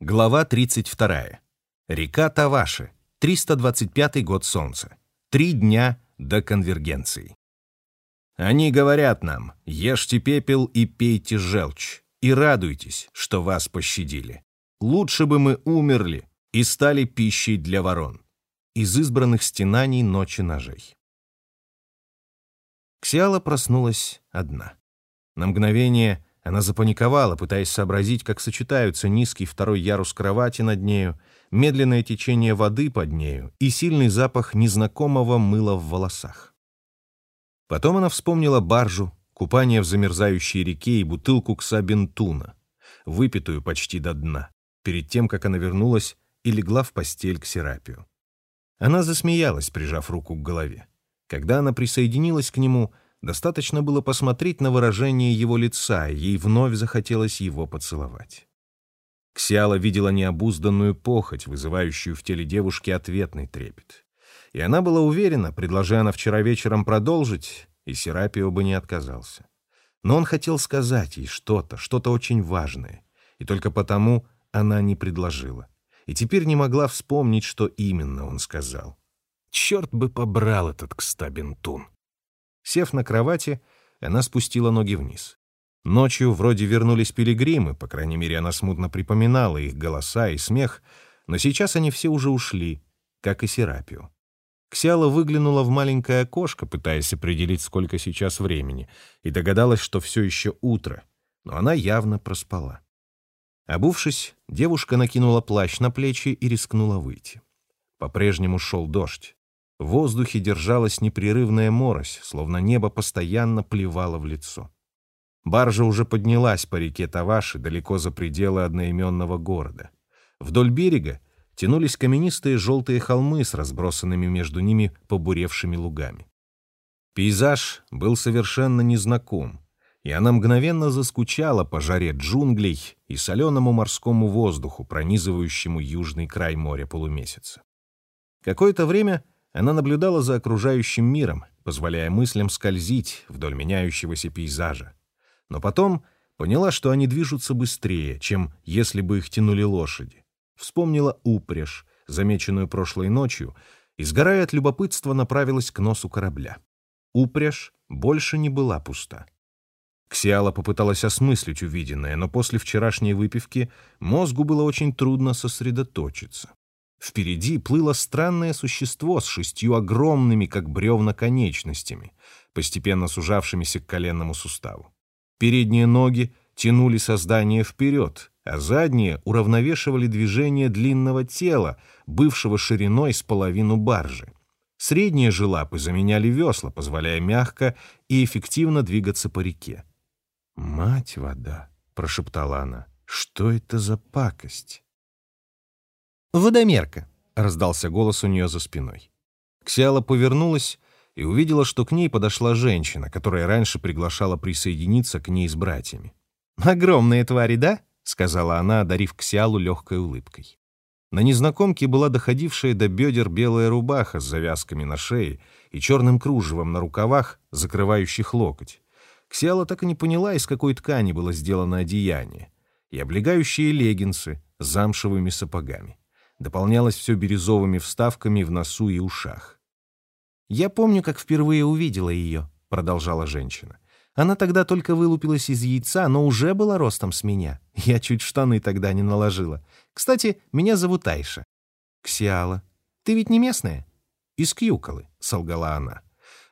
Глава 32. Река Таваши. 325 год Солнца. Три дня до конвергенции. Они говорят нам, ешьте пепел и пейте желчь, и радуйтесь, что вас пощадили. Лучше бы мы умерли и стали пищей для ворон. Из избранных стенаний ночи ножей. Ксиала проснулась одна. На мгновение она запаниковала, пытаясь сообразить, как сочетаются низкий второй ярус кровати над нею, медленное течение воды под нею и сильный запах незнакомого мыла в волосах. Потом она вспомнила баржу, купание в замерзающей реке и бутылку ксабентуна, выпитую почти до дна, перед тем, как она вернулась и легла в постель к Серапию. Она засмеялась, прижав руку к голове. Когда она присоединилась к нему — Достаточно было посмотреть на выражение его лица, ей вновь захотелось его поцеловать. Ксиала видела необузданную похоть, вызывающую в теле девушки ответный трепет. И она была уверена, предложи она вчера вечером продолжить, и Серапио бы не отказался. Но он хотел сказать ей что-то, что-то очень важное, и только потому она не предложила. И теперь не могла вспомнить, что именно он сказал. Черт бы побрал этот Кстабентун! Сев на кровати, она спустила ноги вниз. Ночью вроде вернулись пилигримы, по крайней мере, она смутно припоминала их голоса и смех, но сейчас они все уже ушли, как и Серапио. Ксиала выглянула в маленькое окошко, пытаясь определить, сколько сейчас времени, и догадалась, что все еще утро, но она явно проспала. Обувшись, девушка накинула плащ на плечи и рискнула выйти. По-прежнему шел дождь. В воздухе держалась непрерывная морось, словно небо постоянно плевало в лицо. Баржа уже поднялась по реке Таваши далеко за пределы одноименного города. Вдоль берега тянулись каменистые желтые холмы с разбросанными между ними побуревшими лугами. Пейзаж был совершенно незнаком, и она мгновенно заскучала по жаре джунглей и соленому морскому воздуху, пронизывающему южный край моря полумесяца. Какое-то время — она наблюдала за окружающим миром, позволяя мыслям скользить вдоль меняющегося пейзажа. Но потом поняла, что они движутся быстрее, чем если бы их тянули лошади. Вспомнила упряжь, замеченную прошлой ночью, и, сгорая от любопытства, направилась к носу корабля. Упряжь больше не была пуста. Ксиала попыталась осмыслить увиденное, но после вчерашней выпивки мозгу было очень трудно сосредоточиться. Впереди плыло странное существо с шестью огромными, как бревна, конечностями, постепенно сужавшимися к коленному суставу. Передние ноги тянули создание вперед, а задние уравновешивали движение длинного тела, бывшего шириной с половину баржи. Средние же лапы заменяли весла, позволяя мягко и эффективно двигаться по реке. «Мать вода!» — прошептала она. «Что это за пакость?» «Водомерка», — раздался голос у нее за спиной. Ксиала повернулась и увидела, что к ней подошла женщина, которая раньше приглашала присоединиться к ней с братьями. «Огромные твари, да?» — сказала она, одарив Ксиалу легкой улыбкой. На незнакомке была доходившая до бедер белая рубаха с завязками на шее и черным кружевом на рукавах, закрывающих локоть. Ксиала так и не поняла, из какой ткани было сделано одеяние, и облегающие леггинсы с замшевыми сапогами дополнялось все бирюзовыми вставками в носу и ушах. «Я помню, как впервые увидела ее», — продолжала женщина. «Она тогда только вылупилась из яйца, но уже была ростом с меня. Я чуть штаны тогда не наложила. Кстати, меня зовут Айша». «Ксиала. Ты ведь не местная?» «Из Кьюколы», — солгала она.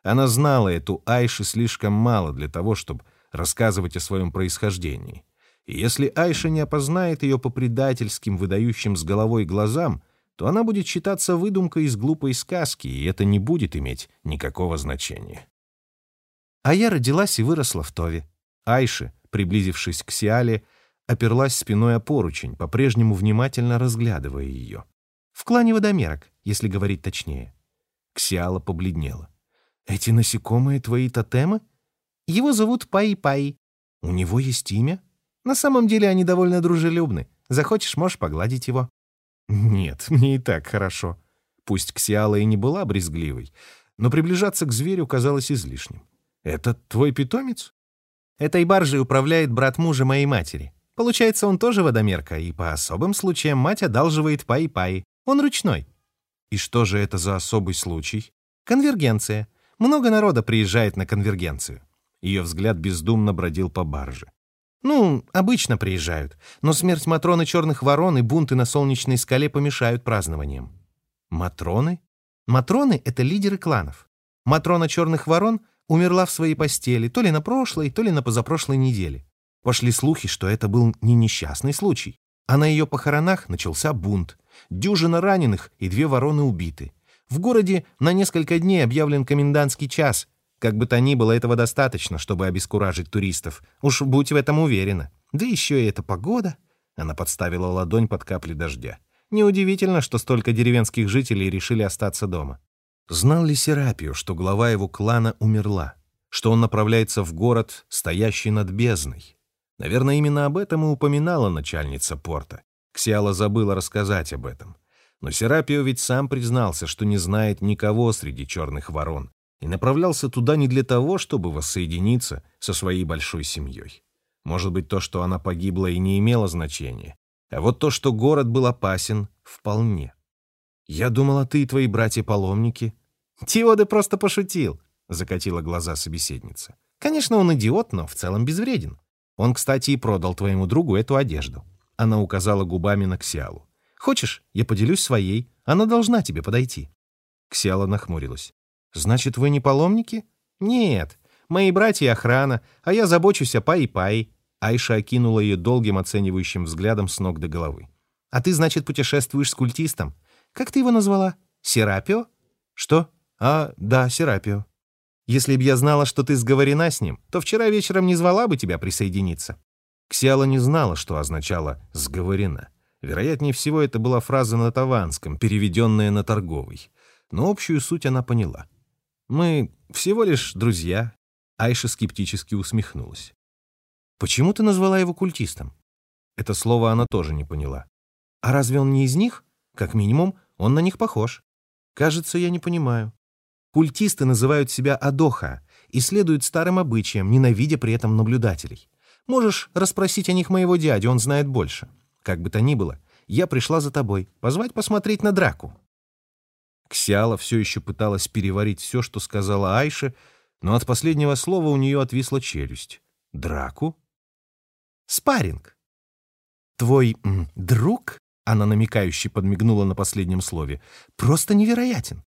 Она знала эту Айши слишком мало для того, чтобы рассказывать о своем происхождении. И если Айша не опознает ее по предательским, выдающим с головой глазам, то она будет считаться выдумкой из глупой сказки, и это не будет иметь никакого значения. А я родилась и выросла в Тове. Айша, приблизившись к Сиале, оперлась спиной о поручень, по-прежнему внимательно разглядывая ее. В клане водомерок, если говорить точнее. Ксиала побледнела. «Эти насекомые твои тотемы?» «Его зовут Пай-Пай». «У него есть имя?» На самом деле они довольно дружелюбны. Захочешь, можешь погладить его». «Нет, мне и так хорошо». Пусть Ксиала и не была брезгливой, но приближаться к зверю казалось излишним. «Это твой питомец?» «Этой баржей управляет брат мужа моей матери. Получается, он тоже водомерка, и по особым случаям мать одалживает паи-паи. Он ручной. И что же это за особый случай? Конвергенция. Много народа приезжает на конвергенцию. Ее взгляд бездумно бродил по барже. Ну, обычно приезжают, но смерть Матроны Черных Ворон и бунты на Солнечной скале помешают празднованиям. Матроны? Матроны — это лидеры кланов. Матрона Черных Ворон умерла в своей постели то ли на прошлой, то ли на позапрошлой неделе. Пошли слухи, что это был не несчастный случай, а на ее похоронах начался бунт. Дюжина раненых и две вороны убиты. В городе на несколько дней объявлен комендантский час. Как бы то ни было, этого достаточно, чтобы обескуражить туристов. Уж будь в этом уверена. Да еще и эта погода. Она подставила ладонь под капли дождя. Неудивительно, что столько деревенских жителей решили остаться дома. Знал ли Серапио, что глава его клана умерла? Что он направляется в город, стоящий над бездной? Наверное, именно об этом и упоминала начальница порта. Ксиала забыла рассказать об этом. Но Серапио ведь сам признался, что не знает никого среди черных ворон и направлялся туда не для того, чтобы воссоединиться со своей большой семьей. Может быть, то, что она погибла, и не имело значения. А вот то, что город был опасен, вполне. «Я думала, ты и твои братья-паломники». «Теоды просто пошутил», — закатила глаза собеседница. «Конечно, он идиот, но в целом безвреден. Он, кстати, и продал твоему другу эту одежду». Она указала губами на Ксиалу. «Хочешь, я поделюсь своей? Она должна тебе подойти». Ксиала нахмурилась. «Значит, вы не паломники?» «Нет, мои братья охрана, а я забочусь о Паи-Паи». Айша окинула ее долгим оценивающим взглядом с ног до головы. «А ты, значит, путешествуешь с культистом? Как ты его назвала? Серапио?» «Что? А, да, Серапио. Если б я знала, что ты сговорена с ним, то вчера вечером не звала бы тебя присоединиться». Ксиала не знала, что означало «сговорена». Вероятнее всего, это была фраза на таванском, переведенная на торговый. Но общую суть она поняла. «Мы всего лишь друзья», — Айша скептически усмехнулась. «Почему ты назвала его культистом?» Это слово она тоже не поняла. «А разве он не из них? Как минимум, он на них похож». «Кажется, я не понимаю». Культисты называют себя Адоха и следуют старым обычаям, ненавидя при этом наблюдателей. Можешь расспросить о них моего дядю, он знает больше. Как бы то ни было, я пришла за тобой, позвать посмотреть на драку». Ксиала все еще пыталась переварить все, что сказала Айша, но от последнего слова у нее отвисла челюсть. «Драку?» «Спарринг». «Твой м, друг?» — она намекающе подмигнула на последнем слове. «Просто невероятен.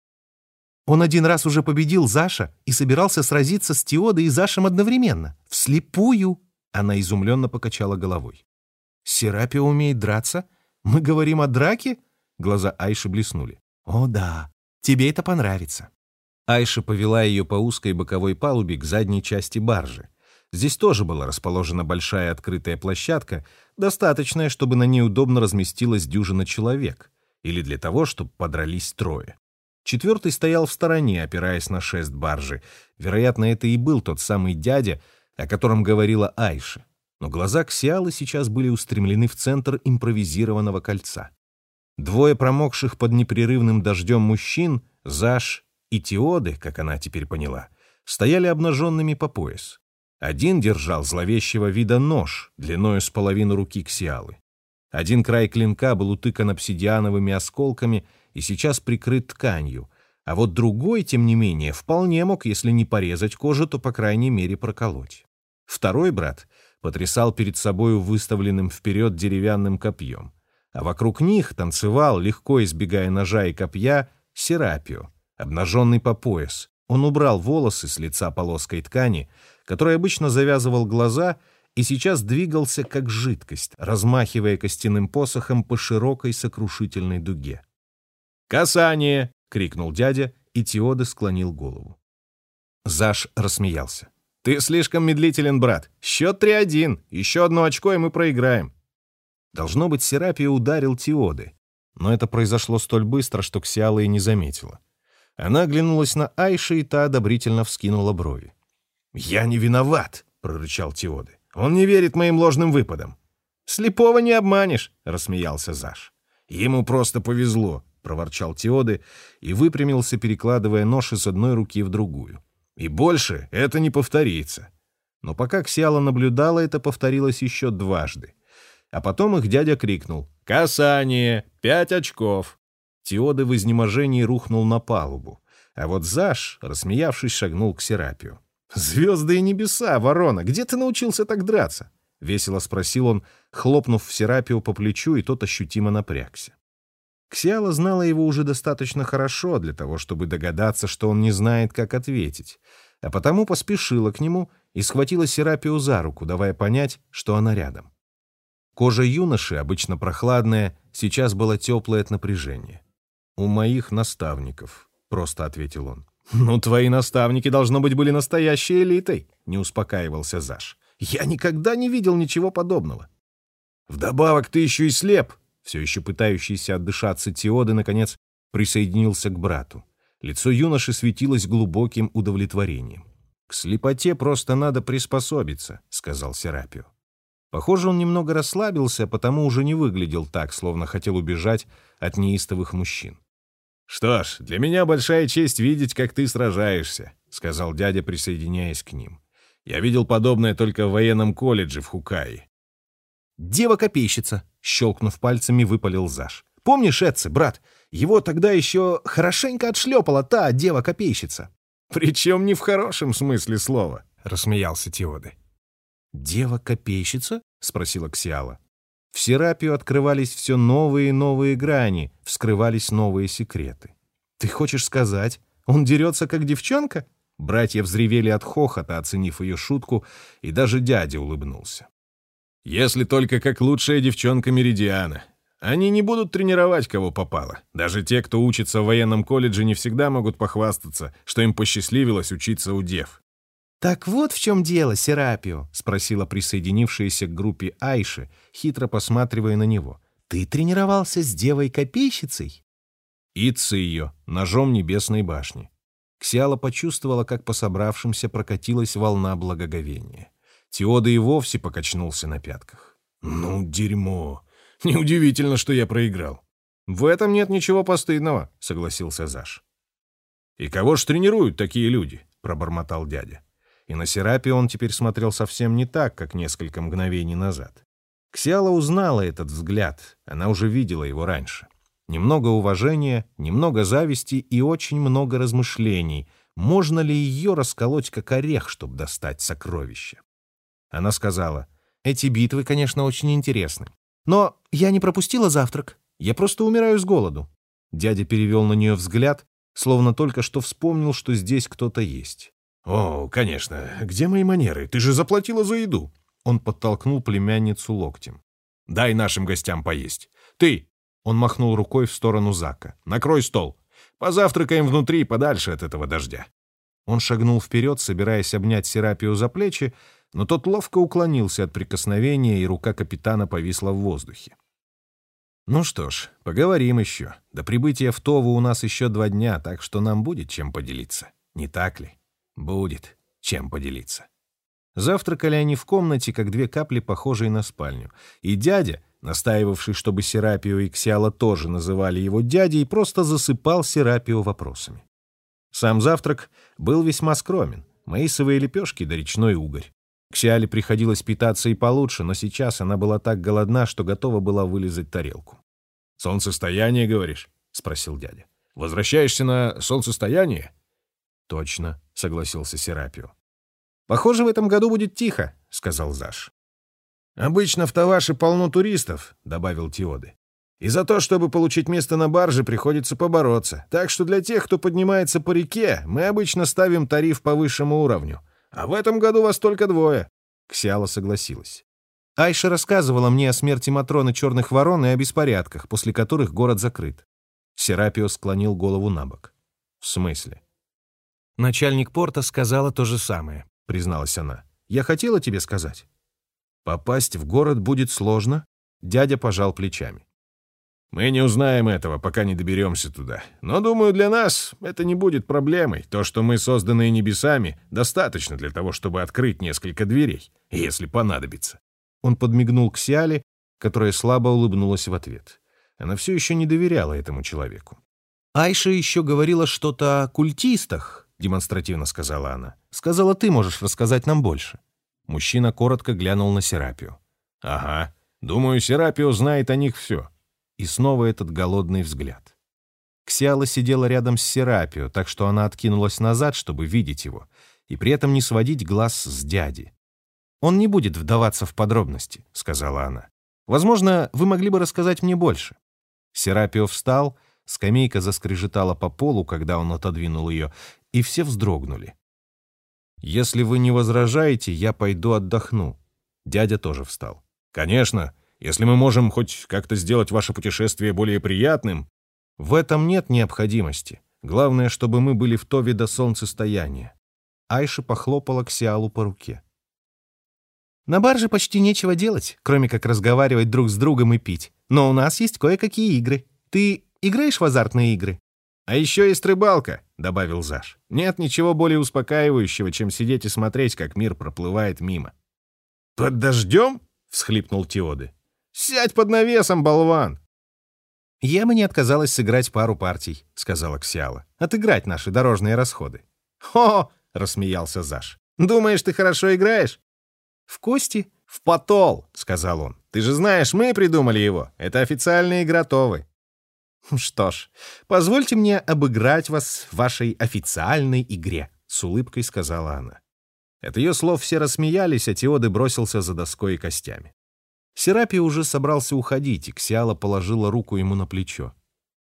Он один раз уже победил Заша и собирался сразиться с Теодой и Зашем одновременно. Вслепую!» Она изумленно покачала головой. «Серапио умеет драться? Мы говорим о драке?» Глаза Айши блеснули. «О да, тебе это понравится». Айша повела ее по узкой боковой палубе к задней части баржи. Здесь тоже была расположена большая открытая площадка, достаточная, чтобы на ней удобно разместилась дюжина человек, или для того, чтобы подрались трое. Четвертый стоял в стороне, опираясь на шест баржи. Вероятно, это и был тот самый дядя, о котором говорила Айша. Но глаза Ксиалы сейчас были устремлены в центр импровизированного кольца. Двое промокших под непрерывным дождем мужчин, Заш и Теоды, как она теперь поняла, стояли обнаженными по пояс. Один держал зловещего вида нож, длиною с половину руки Ксиалы. Один край клинка был утыкан обсидиановыми осколками и сейчас прикрыт тканью, а вот другой, тем не менее, вполне мог, если не порезать кожу, то, по крайней мере, проколоть. Второй брат потрясал перед собою выставленным вперед деревянным копьем, а вокруг них танцевал, легко избегая ножа и копья, Серапио, обнаженный по пояс. Он убрал волосы с лица полоской ткани, которой обычно завязывал глаза, и сейчас двигался как жидкость, размахивая костяным посохом по широкой сокрушительной дуге. «Касание!» — крикнул дядя, и Теода склонил голову. Заш рассмеялся. «Ты слишком медлителен, брат. Счет 3-1. Еще одно очко, и мы проиграем». Должно быть, Серапия ударил Теоды. Но это произошло столь быстро, что Ксиала и не заметила. Она оглянулась на Айши, и та одобрительно вскинула брови. «Я не виноват!» — прорычал Теоды. «Он не верит моим ложным выпадам». «Слепого не обманешь!» — рассмеялся Заш. «Ему просто повезло!» — проворчал Теоды и выпрямился, перекладывая нож из одной руки в другую. И больше это не повторится. Но пока Ксиала наблюдала, это повторилось еще дважды. А потом их дядя крикнул «Касание! Пять очков!» Теоды в изнеможении рухнул на палубу, а вот Заш, рассмеявшись, шагнул к Серапию. «Звезды и небеса, ворона, где ты научился так драться?» — весело спросил он, хлопнув в Серапио по плечу, и тот ощутимо напрягся. Ксиала знала его уже достаточно хорошо для того, чтобы догадаться, что он не знает, как ответить, а потому поспешила к нему и схватила Серапио за руку, давая понять, что она рядом. Кожа юноши, обычно прохладная, сейчас была теплая от напряжения. «У моих наставников», — просто ответил он. «Ну, твои наставники, должно быть, были настоящей элитой», — не успокаивался Заш. «Я никогда не видел ничего подобного». «Вдобавок ты еще и слеп», — все еще пытающийся отдышаться Теоды, наконец, присоединился к брату. Лицо юноши светилось глубоким удовлетворением. «К слепоте просто надо приспособиться», — сказал Серапио. Похоже, он немного расслабился, потому уже не выглядел так, словно хотел убежать от неистовых мужчин. «Что ж, для меня большая честь видеть, как ты сражаешься», — сказал дядя, присоединяясь к ним. «Я видел подобное только в военном колледже в Хукае». «Дева-копейщица», — щелкнув пальцами, выпалил Заш. «Помнишь, Эдце, брат? Его тогда еще хорошенько отшлепала та дева-копейщица». «Причем не в хорошем смысле слова», — рассмеялся Теоды. «Дева-копейщица?» — спросила Ксиала. В Серапию открывались все новые и новые грани, вскрывались новые секреты. «Ты хочешь сказать, он дерется, как девчонка?» Братья взревели от хохота, оценив ее шутку, и даже дядя улыбнулся. «Если только как лучшая девчонка Меридиана. Они не будут тренировать, кого попало. Даже те, кто учится в военном колледже, не всегда могут похвастаться, что им посчастливилось учиться у дев. «Так вот в чем дело, Серапио», — спросила присоединившаяся к группе Айши, хитро посматривая на него. «Ты тренировался с девой-копейщицей?» Итса ее, ножом небесной башни. Ксиала почувствовала, как по собравшимся прокатилась волна благоговения. Теода и вовсе покачнулся на пятках. «Ну, дерьмо! Неудивительно, что я проиграл». «В этом нет ничего постыдного», — согласился Заш. «И кого ж тренируют такие люди?» — пробормотал дядя. И на Серапе он теперь смотрел совсем не так, как несколько мгновений назад. Ксиала узнала этот взгляд, она уже видела его раньше. Немного уважения, немного зависти и очень много размышлений. Можно ли ее расколоть как орех, чтобы достать сокровище? Она сказала, «Эти битвы, конечно, очень интересны. Но я не пропустила завтрак. Я просто умираю с голоду». Дядя перевел на нее взгляд, словно только что вспомнил, что здесь кто-то есть. «О, конечно. Где мои манеры? Ты же заплатила за еду!» Он подтолкнул племянницу локтем. «Дай нашим гостям поесть. Ты!» Он махнул рукой в сторону Зака. «Накрой стол. Позавтракаем внутри, подальше от этого дождя». Он шагнул вперед, собираясь обнять Серапию за плечи, но тот ловко уклонился от прикосновения, и рука капитана повисла в воздухе. «Ну что ж, поговорим еще. До прибытия в Тову у нас еще два дня, так что нам будет чем поделиться. Не так ли?» Будет чем поделиться. Завтракали они в комнате, как две капли, похожие на спальню. И дядя, настаивавший, чтобы Серапио и Ксиала тоже называли его дядей, просто засыпал Серапио вопросами. Сам завтрак был весьма скромен. Маисовые лепешки да речной угорь. Ксиале приходилось питаться и получше, но сейчас она была так голодна, что готова была вылезать тарелку. «Солнцестояние, говоришь?» — спросил дядя. «Возвращаешься на солнцестояние?» «Точно», — согласился Серапио. «Похоже, в этом году будет тихо», — сказал Заш. «Обычно в Таваше полно туристов», — добавил Теоды. «И за то, чтобы получить место на барже, приходится побороться. Так что для тех, кто поднимается по реке, мы обычно ставим тариф по высшему уровню. А в этом году вас только двое». Ксиала согласилась. Айша рассказывала мне о смерти Матроны Черных Ворон и о беспорядках, после которых город закрыт. Серапио склонил голову на бок. «В смысле?» Начальник порта сказала то же самое, призналась она. Я хотела тебе сказать. Попасть в город будет сложно. Дядя пожал плечами. Мы не узнаем этого, пока не доберемся туда. Но, думаю, для нас это не будет проблемой. То, что мы созданные небесами, достаточно для того, чтобы открыть несколько дверей, если понадобится. Он подмигнул к Сиале, которая слабо улыбнулась в ответ. Она все еще не доверяла этому человеку. Айша еще говорила что-то о культистах, демонстративно сказала она. «Сказала, ты можешь рассказать нам больше». Мужчина коротко глянул на Серапию. «Ага. Думаю, Серапио знает о них все. И снова этот голодный взгляд. Ксиала сидела рядом с Серапио, так что она откинулась назад, чтобы видеть его, и при этом не сводить глаз с дяди. «Он не будет вдаваться в подробности», — сказала она. «Возможно, вы могли бы рассказать мне больше». Серапио встал, скамейка заскрежетала по полу, когда он отодвинул ее, и все вздрогнули. «Если вы не возражаете, я пойду отдохну». Дядя тоже встал. «Конечно, если мы можем хоть как-то сделать ваше путешествие более приятным». «В этом нет необходимости. Главное, чтобы мы были в то вида солнцестояния». Айша похлопала Ксиалу по руке. «На барже почти нечего делать, кроме как разговаривать друг с другом и пить. Но у нас есть кое-какие игры. Ты играешь в азартные игры?» «А еще есть рыбалка», — добавил Заш. «Нет ничего более успокаивающего, чем сидеть и смотреть, как мир проплывает мимо». «Под дождем?» — всхлипнул Теоды. «Сядь под навесом, болван!» «Я бы не отказалась сыграть пару партий», — сказала Ксиала. «Отыграть наши дорожные расходы». «Хо!» — рассмеялся Заш. «Думаешь, ты хорошо играешь?» «В кости?» «В потол», — сказал он. «Ты же знаешь, мы придумали его. Это официальная игра Товы». «Что ж, позвольте мне обыграть вас в вашей официальной игре», — с улыбкой сказала она. От ее слов все рассмеялись, а Теоды бросился за доской и костями. Серапий уже собрался уходить, и Ксиала положила руку ему на плечо.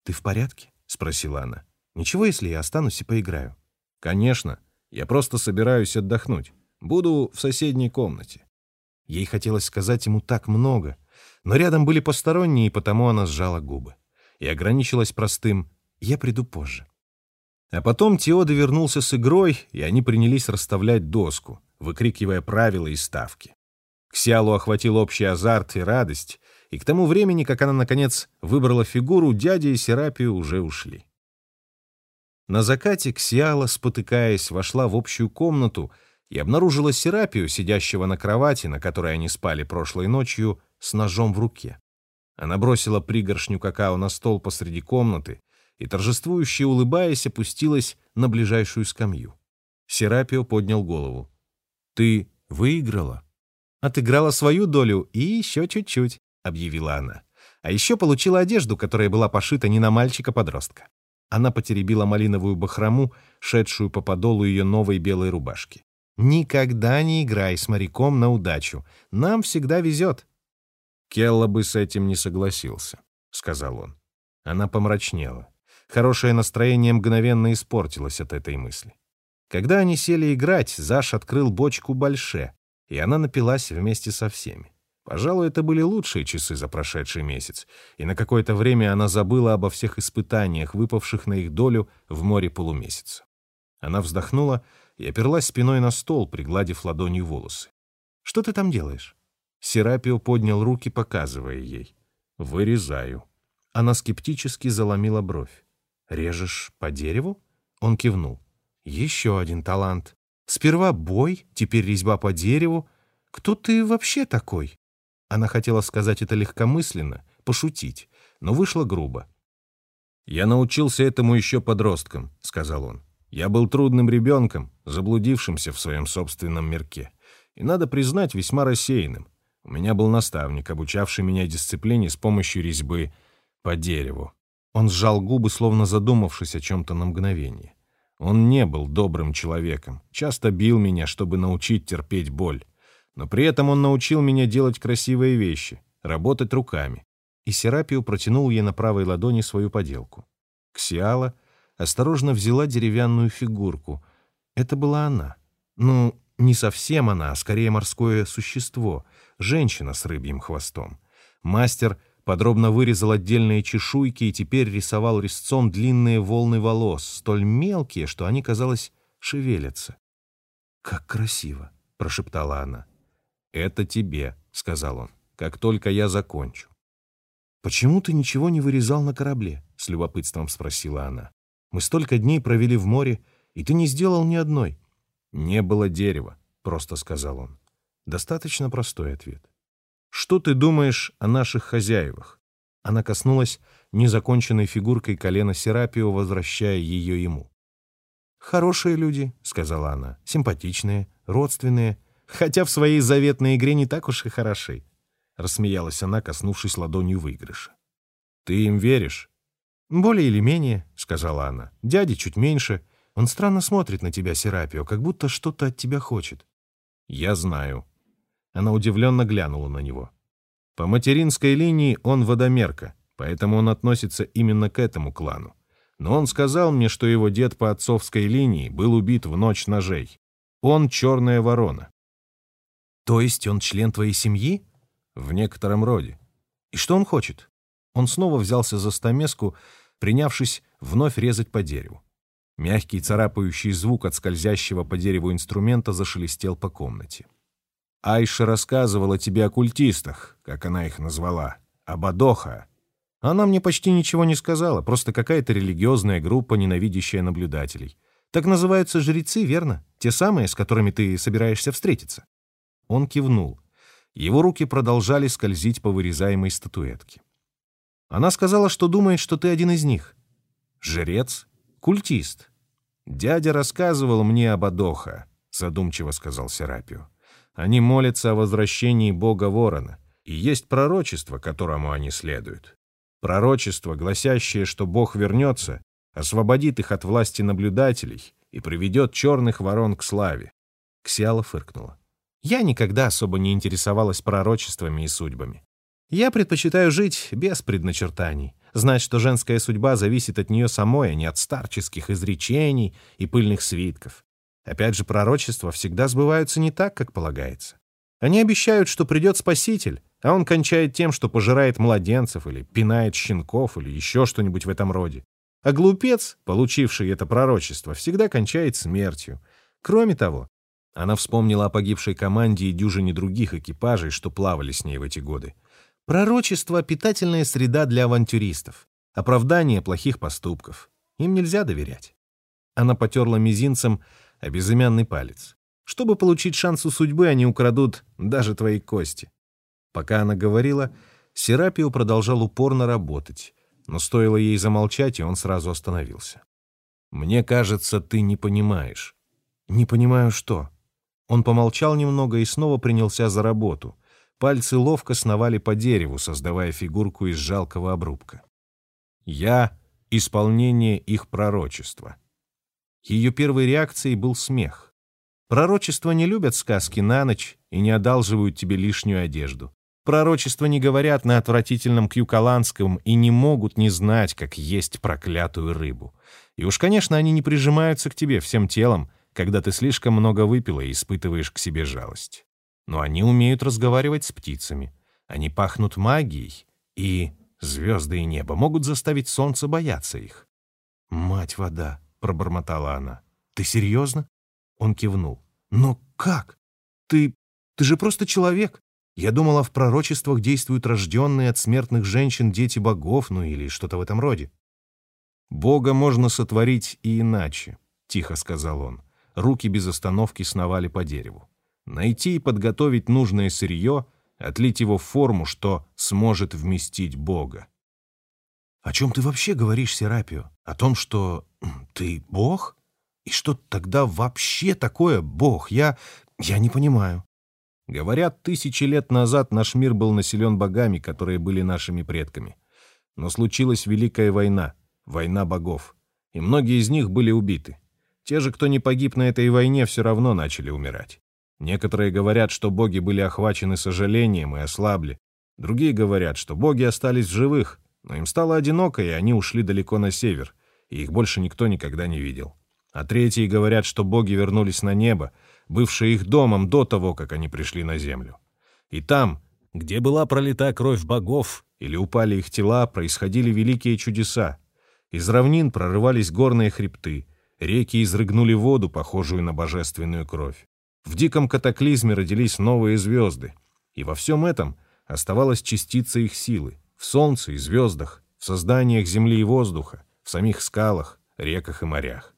«Ты в порядке?» — спросила она. «Ничего, если я останусь и поиграю?» «Конечно. Я просто собираюсь отдохнуть. Буду в соседней комнате». Ей хотелось сказать ему так много, но рядом были посторонние, и потому она сжала губы. И ограничилась простым «я приду позже». А потом Теода вернулся с игрой, и они принялись расставлять доску, выкрикивая правила и ставки. Ксиалу охватил общий азарт и радость, и к тому времени, как она, наконец, выбрала фигуру, дядя и Серапию уже ушли. На закате Ксиала, спотыкаясь, вошла в общую комнату и обнаружила Серапию, сидящего на кровати, на которой они спали прошлой ночью, с ножом в руке. Она бросила пригоршню какао на стол посреди комнаты и, торжествующе улыбаясь, опустилась на ближайшую скамью. Серапио поднял голову. «Ты выиграла?» «Отыграла свою долю и еще чуть-чуть», — объявила она. «А еще получила одежду, которая была пошита не на мальчика-подростка». Она потеребила малиновую бахрому, шедшую по подолу ее новой белой рубашки. «Никогда не играй с моряком на удачу. Нам всегда везет». «Келла бы с этим не согласился», — сказал он. Она помрачнела. Хорошее настроение мгновенно испортилось от этой мысли. Когда они сели играть, Заш открыл бочку больше, и она напилась вместе со всеми. Пожалуй, это были лучшие часы за прошедший месяц, и на какое-то время она забыла обо всех испытаниях, выпавших на их долю в море полумесяца. Она вздохнула и оперлась спиной на стол, пригладив ладонью волосы. «Что ты там делаешь?» Серапио поднял руки, показывая ей. «Вырезаю». Она скептически заломила бровь. «Режешь по дереву?» Он кивнул. «Еще один талант. Сперва бой, теперь резьба по дереву. Кто ты вообще такой?» Она хотела сказать это легкомысленно, пошутить, но вышло грубо. «Я научился этому еще подростком», — сказал он. «Я был трудным ребенком, заблудившимся в своем собственном мирке. И, надо признать, весьма рассеянным. У меня был наставник, обучавший меня дисциплине с помощью резьбы по дереву. Он сжал губы, словно задумавшись о чем-то на мгновение. Он не был добрым человеком, часто бил меня, чтобы научить терпеть боль. Но при этом он научил меня делать красивые вещи, работать руками. И Серапию протянул ей на правой ладони свою поделку. Ксиала осторожно взяла деревянную фигурку. Это была она. Ну, не совсем она, а скорее морское существо, женщина с рыбьим хвостом. Мастер — подробно вырезал отдельные чешуйки и теперь рисовал резцом длинные волны волос, столь мелкие, что они, казалось, шевелятся. «Как красиво!» — прошептала она. «Это тебе», — сказал он, — «как только я закончу». «Почему ты ничего не вырезал на корабле?» — с любопытством спросила она. «Мы столько дней провели в море, и ты не сделал ни одной». «Не было дерева», — просто сказал он. Достаточно простой ответ. Что ты думаешь о наших хозяевах?» Она коснулась незаконченной фигуркой колена Серапио, возвращая ее ему. «Хорошие люди», — сказала она, — «симпатичные, родственные, хотя в своей заветной игре не так уж и хороши». рассмеялась она, коснувшись ладонью выигрыша. «Ты им веришь?» «Более или менее», — сказала она. «Дяде чуть меньше. Он странно смотрит на тебя, Серапио, как будто что-то от тебя хочет». «Я знаю». Она удивленно глянула на него. «По материнской линии он водомерка, поэтому он относится именно к этому клану. Но он сказал мне, что его дед по отцовской линии был убит в ночь ножей. Он черная ворона». «То есть он член твоей семьи?» «В некотором роде». «И что он хочет?» Он снова взялся за стамеску, принявшись вновь резать по дереву. Мягкий царапающий звук от скользящего по дереву инструмента зашелестел по комнате. «Айша рассказывала тебе о культистах, как она их назвала, об Адоха». Она мне почти ничего не сказала, просто какая-то религиозная группа, ненавидящая наблюдателей. Так называются жрецы, верно? Те самые, с которыми ты собираешься встретиться. Он кивнул. Его руки продолжали скользить по вырезаемой статуэтке. Она сказала, что думает, что ты один из них. Жрец? Культист. Дядя рассказывал мне об Адоха, задумчиво сказал Серапио. Они молятся о возвращении бога Ворона, и есть пророчество, которому они следуют. Пророчество, гласящее, что бог вернется, освободит их от власти наблюдателей и приведет черных ворон к славе. Ксиала фыркнула. Я никогда особо не интересовалась пророчествами и судьбами. Я предпочитаю жить без предначертаний, знать, что женская судьба зависит от нее самой, а не от старческих изречений и пыльных свитков. Опять же, пророчества всегда сбываются не так, как полагается. Они обещают, что придет Спаситель, а он кончает тем, что пожирает младенцев или пинает щенков или еще что-нибудь в этом роде. А глупец, получивший это пророчество, всегда кончает смертью. Кроме того, она вспомнила о погибшей команде и дюжине других экипажей, что плавали с ней в эти годы. Пророчество — питательная среда для авантюристов. Оправдание плохих поступков. Им нельзя доверять. Она потерла мизинцем о безымянный палец. Чтобы получить шанс у судьбы, они украдут даже твои кости. Пока она говорила, Серапио продолжал упорно работать, но стоило ей замолчать, и он сразу остановился. «Мне кажется, ты не понимаешь». «Не понимаю, что?» Он помолчал немного и снова принялся за работу. Пальцы ловко сновали по дереву, создавая фигурку из жалкого обрубка. «Я — исполнение их пророчества». Ее первой реакцией был смех. Пророчества не любят сказки на ночь и не одалживают тебе лишнюю одежду. Пророчества не говорят на отвратительном кьюкаланском и не могут не знать, как есть проклятую рыбу. И уж, конечно, они не прижимаются к тебе всем телом, когда ты слишком много выпила и испытываешь к себе жалость но они умеют разговаривать с птицами. Они пахнут магией, и звезды и небо могут заставить солнце бояться их. «Мать вода!» — пробормотала она. «Ты серьезно?» Он кивнул. «Но как? Ты... ты же просто человек. Я думала, в пророчествах действуют рожденные от смертных женщин дети богов, ну или что-то в этом роде». «Бога можно сотворить и иначе», — тихо сказал он. Руки без остановки сновали по дереву найти и подготовить нужное сырье, отлить его в форму, что сможет вместить Бога. «О чем ты вообще говоришь, Серапио? О том, что ты Бог? И что тогда вообще такое Бог? Я... я не понимаю». Говорят, тысячи лет назад наш мир был населен богами, которые были нашими предками. Но случилась Великая война, война богов, и многие из них были убиты. Те же, кто не погиб на этой войне, все равно начали умирать. Некоторые говорят, что боги были охвачены сожалением и ослабли. Другие говорят, что боги остались в живых, но им стало одиноко, и они ушли далеко на север, и их больше никто никогда не видел. А третьи говорят, что боги вернулись на небо, бывшее их домом до того, как они пришли на землю. И там, где была пролита кровь богов или упали их тела, происходили великие чудеса. Из равнин прорывались горные хребты, реки изрыгнули воду, похожую на божественную кровь. В диком катаклизме родились новые звезды, и во всем этом оставалась частица их силы в солнце и звездах, в созданиях земли и воздуха, в самих скалах, реках и морях.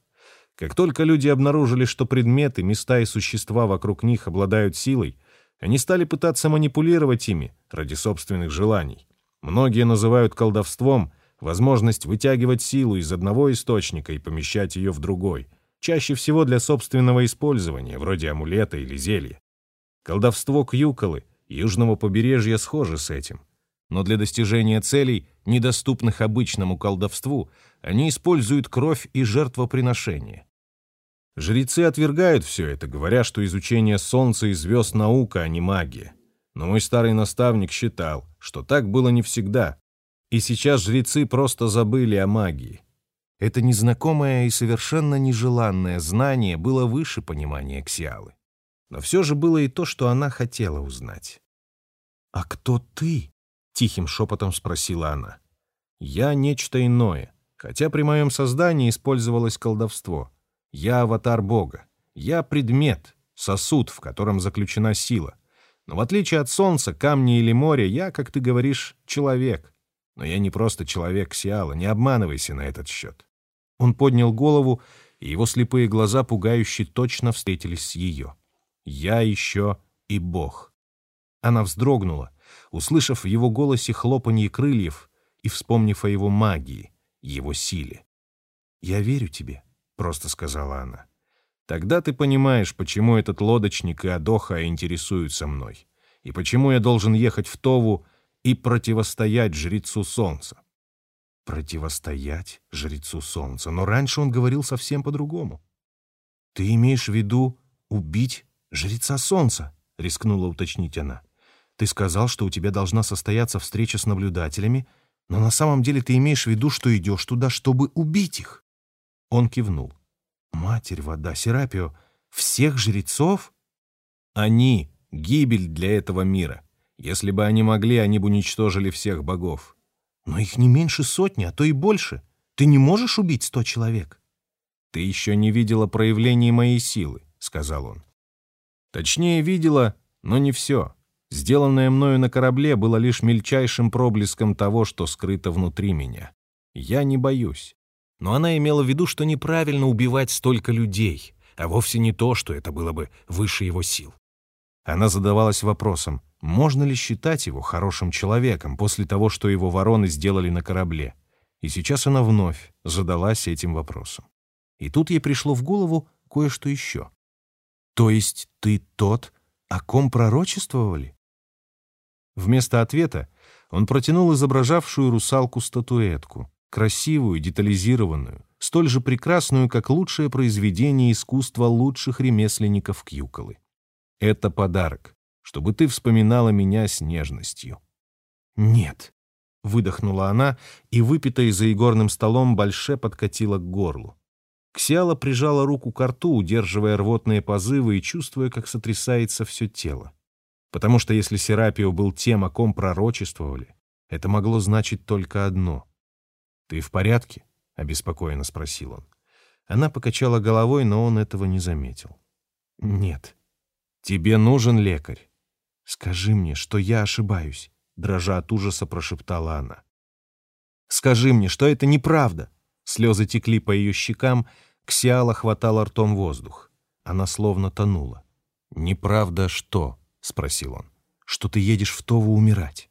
Как только люди обнаружили, что предметы, места и существа вокруг них обладают силой, они стали пытаться манипулировать ими ради собственных желаний. Многие называют колдовством возможность вытягивать силу из одного источника и помещать ее в другой — чаще всего для собственного использования, вроде амулета или зелья. Колдовство Кьюколы Южного побережья схожи с этим. Но для достижения целей, недоступных обычному колдовству, они используют кровь и жертвоприношение. Жрецы отвергают все это, говоря, что изучение Солнца и звезд — наука, а не магия. Но мой старый наставник считал, что так было не всегда, и сейчас жрецы просто забыли о магии. Это незнакомое и совершенно нежеланное знание было выше понимания Ксиалы. Но все же было и то, что она хотела узнать. «А кто ты?» — тихим шепотом спросила она. «Я нечто иное, хотя при моем создании использовалось колдовство. Я аватар Бога. Я предмет, сосуд, в котором заключена сила. Но в отличие от солнца, камня или моря, я, как ты говоришь, человек. Но я не просто человек Сиала, не обманывайся на этот счет. Он поднял голову, и его слепые глаза пугающе точно встретились с ее. «Я еще и Бог». Она вздрогнула, услышав в его голосе хлопанье крыльев и вспомнив о его магии, его силе. «Я верю тебе», — просто сказала она. «Тогда ты понимаешь, почему этот лодочник и Адоха интересуются мной, и почему я должен ехать в Тову и противостоять жрецу солнца противостоять жрецу солнца, но раньше он говорил совсем по-другому. «Ты имеешь в виду убить жреца солнца?» — рискнула уточнить она. «Ты сказал, что у тебя должна состояться встреча с наблюдателями, но на самом деле ты имеешь в виду, что идешь туда, чтобы убить их?» Он кивнул. «Матерь вода, Серапио, всех жрецов?» «Они — гибель для этого мира. Если бы они могли, они бы уничтожили всех богов. Но их не меньше сотни, а то и больше. Ты не можешь убить сто человек. Ты еще не видела проявлений моей силы, сказал он. Точнее, видела, но не все. Сделанное мною на корабле было лишь мельчайшим проблеском того, что скрыто внутри меня. Я не боюсь. Но она имела в виду, что неправильно убивать столько людей, а вовсе не то, что это было бы выше его сил. Она задавалась вопросом, можно ли считать его хорошим человеком после того, что его вороны сделали на корабле? И сейчас она вновь задалась этим вопросом. И тут ей пришло в голову кое-что еще. «То есть ты тот, о ком пророчествовали?» Вместо ответа он протянул изображавшую русалку статуэтку, красивую, детализированную, столь же прекрасную, как лучшее произведение искусства лучших ремесленников Кьюколы. Это подарок, чтобы ты вспоминала меня с нежностью». «Нет», — выдохнула она, и выпитая за игорным столом больше подкатила к горлу. Ксиала прижала руку к рту, удерживая рвотные позывы и чувствуя, как сотрясается все тело. Потому что если Серапио был тем, о ком пророчествовали, это могло значить только одно. «Ты в порядке?» — обеспокоенно спросил он. Она покачала головой, но он этого не заметил. «Нет». «Тебе нужен лекарь?» «Скажи мне, что я ошибаюсь», — дрожа от ужаса прошептала она. «Скажи мне, что это неправда!» Слезы текли по ее щекам, Ксиала хватала ртом воздух. Она словно тонула. «Неправда что?» — спросил он. «Что ты едешь в Тову умирать».